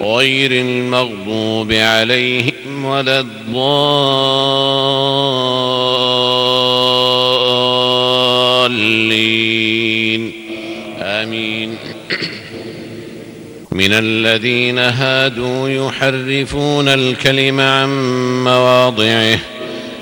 غير المغضوب عليهم ولا الضالين. آمين. من الذين هادوا يحرفون الكلم عن مواضعه.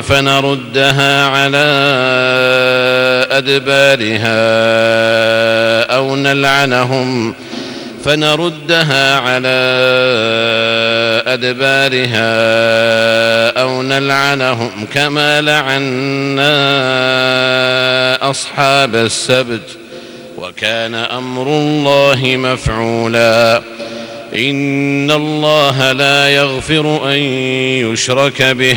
فنردها على أدبارها أو نلعنهم. فنردها على أدبارها أو نلعنهم كما لعنا أصحاب السبت. وكان أمر الله مفعولا. إن الله لا يغفر أن يشرك به.